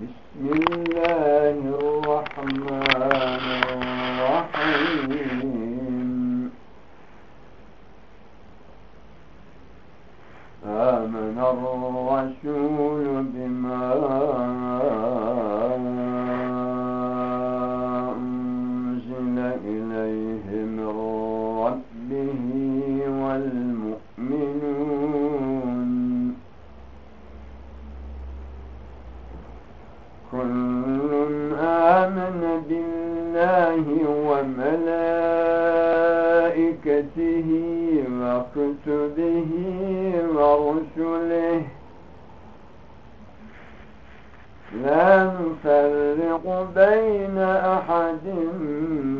بسم الله الرحمن الرحيم. آمن الرسول بما كل آمن بالله وملائكته وكتبه ورسله. لا نفرق بين أحد من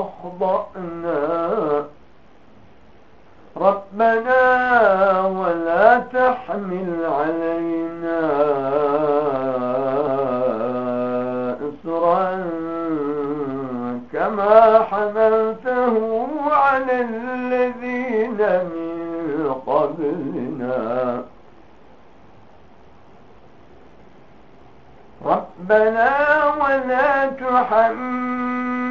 أخطأنا ربنا ولا تحمل علينا إصرا كما حملته على الذين من قبلنا. ربنا ولا تحملنا